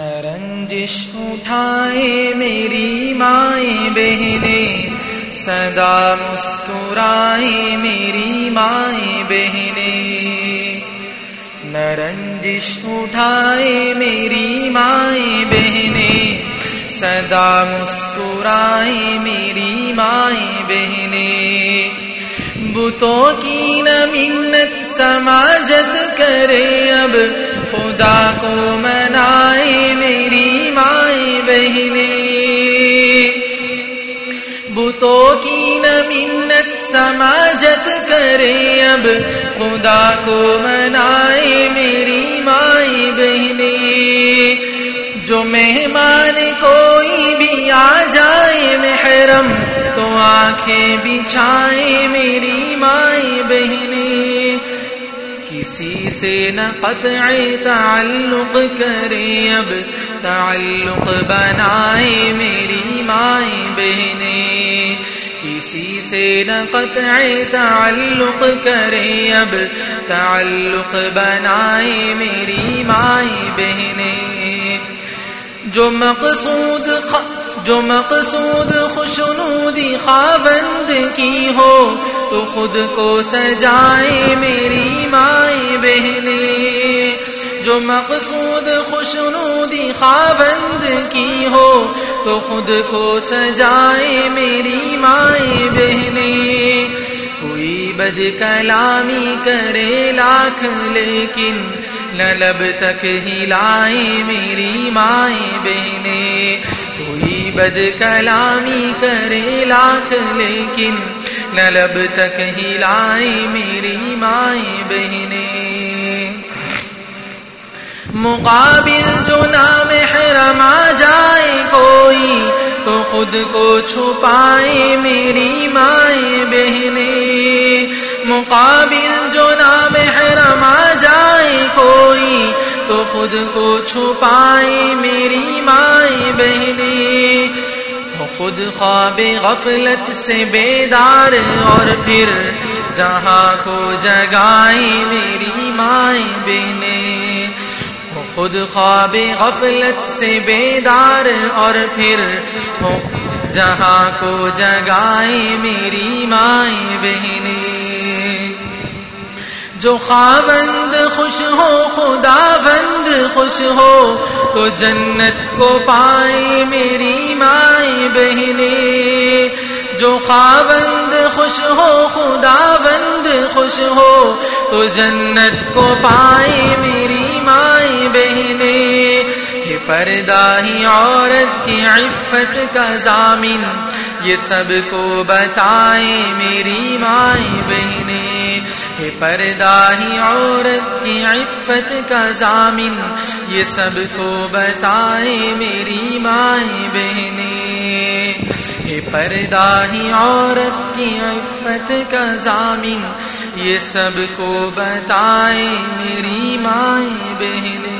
رنجش اٹھائے میری مائیں بہنیں سدا مسکرائے میری مائیں بہنیں۔ رنجش اٹھائے میری مائیں بہنیں سدا مسکرائے میری مائیں بہنیں۔ بتوں کی نہ منت سماجت کرے اب، خدا کو کرے اب خدا کو منائے میری مائیں بہنیں۔ جو مہمان کوئی بھی آ جائے محرم تو آنکھیں بچھائے میری مائیں بہنیں۔ کسی سے نہ قطع تعلق کرے اب تعلق بنائے میری مائیں بہنیں۔ کسی سے نہ قطع تعلق کرے اب تعلق بنائے میری مائیں بہنیں۔ جو مقصود جو مقصود خوشنودی خاوند کی ہو، تو خود کو سجائے میری مائیں بہنیں۔ جو مقصود خوشنودی خاوند کی ہو تو خود کو سجائے میری مائیں بہنیں۔ کوئی بد کلامی کرے لاکھ، لیکن لب تک ہی لائے میری مائیں بہنیں۔ کوئی بد کلامی کرے لاکھ، لیکن لب تک ہی لائے میری مائیں بہنیں۔ مقابل جو نام حرم آ جائے کوئی، تو خود کو چھپائے میری مائیں بہنیں۔ مقابل جو نام حرم آ جائے کوئی، تو خود کو چھپائے میری مائیں بہنیں۔ خود خواب غفلت سے بیدار، اور پھر جہاں کو جگائے میری مائیں بہنیں۔ خود خواب غفلت سے بیدار اور پھر جہاں کو جگائے میری مائیں بہنیں۔ جو خاوند خوش ہو، خدا بند خوش ہو، تو جنت کو پائے میری مائیں بہنیں۔ جو خاوند خوش ہو، خدا بند خوش ہو، تو جنت کو پائے میری پردہ ہی عورت کی عفت کا ضامن۔ یہ سب کو بتائے میری مائیں بہنیں۔ یہ پردہ ہی عورت کی عفت کا ضامن۔ یہ سب کو بتائے میری مائیں بہنیں۔ یہ پردہ ہی عورت کی عفت کا ضامن۔ یہ سب کو بتائے میری مائیں بہنیں۔